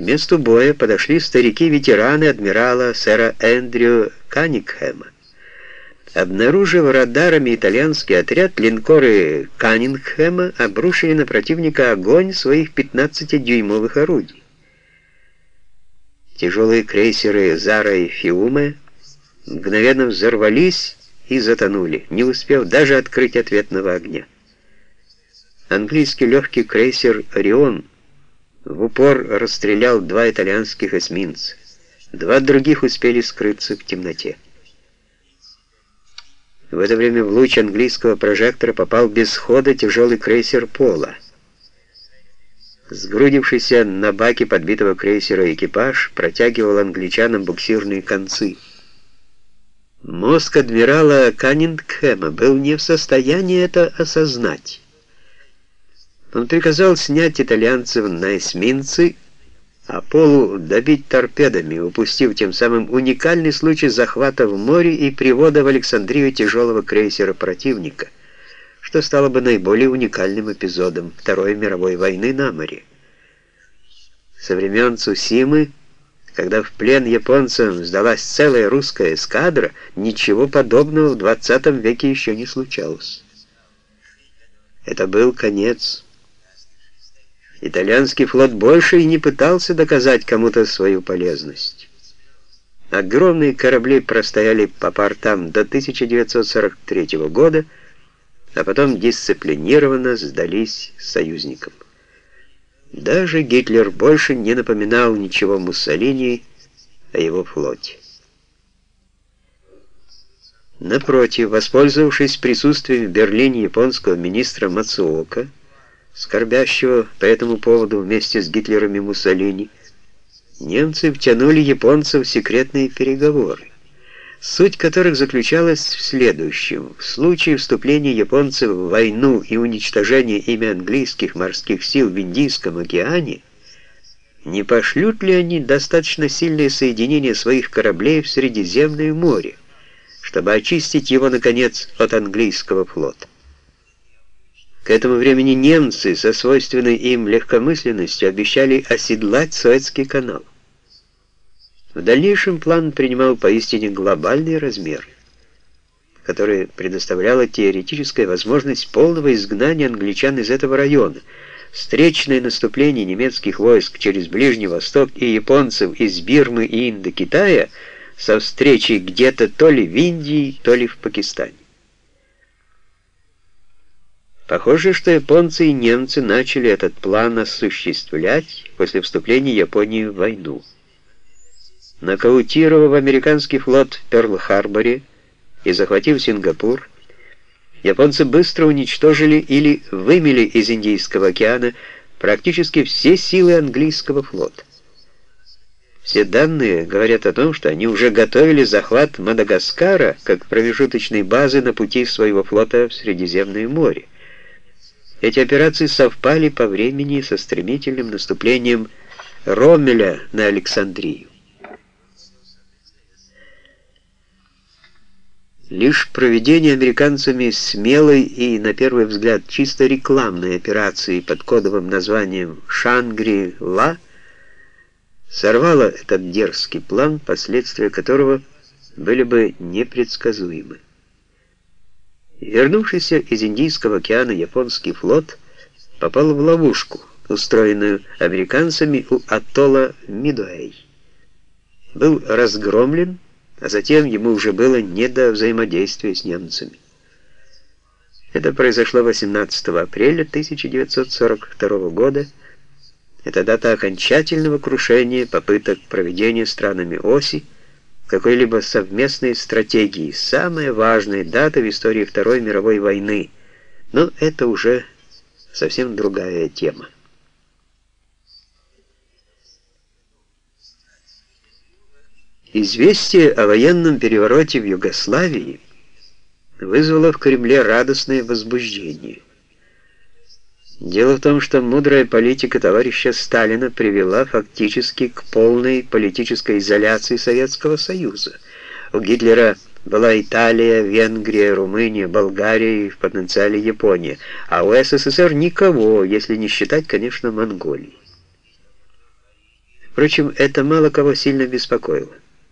Месту боя подошли старики-ветераны адмирала сэра Эндрю Каннингхэма. Обнаружив радарами итальянский отряд, линкоры Каннингхэма обрушили на противника огонь своих 15-дюймовых орудий. Тяжелые крейсеры «Зара» и «Фиуме» мгновенно взорвались и затонули, не успев даже открыть ответного огня. Английский легкий крейсер «Орион» в упор расстрелял два итальянских эсминца. Два других успели скрыться в темноте. В это время в луч английского прожектора попал без хода тяжелый крейсер «Пола». Сгрудившийся на баке подбитого крейсера экипаж протягивал англичанам буксирные концы. Мозг адмирала Каннингхэма был не в состоянии это осознать. Он приказал снять итальянцев на эсминцы, а Полу добить торпедами, упустив тем самым уникальный случай захвата в море и привода в Александрию тяжелого крейсера противника, что стало бы наиболее уникальным эпизодом Второй мировой войны на море. Со времен Цусимы, когда в плен японцам сдалась целая русская эскадра, ничего подобного в 20 веке еще не случалось. Это был конец Итальянский флот больше и не пытался доказать кому-то свою полезность. Огромные корабли простояли по портам до 1943 года, а потом дисциплинированно сдались союзникам. Даже Гитлер больше не напоминал ничего Муссолини о его флоте. Напротив, воспользовавшись присутствием в Берлине японского министра Мацуока, скорбящего по этому поводу вместе с Гитлером и Муссолини, немцы втянули японцев в секретные переговоры, суть которых заключалась в следующем. В случае вступления японцев в войну и уничтожения ими английских морских сил в Индийском океане, не пошлют ли они достаточно сильное соединение своих кораблей в Средиземное море, чтобы очистить его, наконец, от английского флота? К этому времени немцы со свойственной им легкомысленностью обещали оседлать Суэцкий канал. В дальнейшем план принимал поистине глобальный размер, который предоставляла теоретическая возможность полного изгнания англичан из этого района, встречное наступление немецких войск через Ближний Восток и японцев из Бирмы и Индокитая со встречей где-то то ли в Индии, то ли в Пакистане. Похоже, что японцы и немцы начали этот план осуществлять после вступления Японии в войну. Нокаутировав американский флот в Перл-Харборе и захватив Сингапур, японцы быстро уничтожили или вымели из Индийского океана практически все силы английского флота. Все данные говорят о том, что они уже готовили захват Мадагаскара как промежуточной базы на пути своего флота в Средиземное море. Эти операции совпали по времени со стремительным наступлением Ромеля на Александрию. Лишь проведение американцами смелой и, на первый взгляд, чисто рекламной операции под кодовым названием «Шангри-Ла» сорвало этот дерзкий план, последствия которого были бы непредсказуемы. Вернувшийся из Индийского океана японский флот попал в ловушку, устроенную американцами у атолла Мидуэй. Был разгромлен, а затем ему уже было не до взаимодействия с немцами. Это произошло 18 апреля 1942 года. Это дата окончательного крушения попыток проведения странами оси какой-либо совместной стратегии, самая важная дата в истории Второй мировой войны, но это уже совсем другая тема. Известие о военном перевороте в Югославии вызвало в Кремле радостное возбуждение. Дело в том, что мудрая политика товарища Сталина привела фактически к полной политической изоляции Советского Союза. У Гитлера была Италия, Венгрия, Румыния, Болгария и в потенциале Япония, а у СССР никого, если не считать, конечно, Монголии. Впрочем, это мало кого сильно беспокоило.